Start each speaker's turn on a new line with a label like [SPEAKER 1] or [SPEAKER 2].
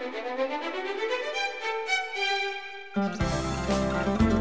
[SPEAKER 1] Müzik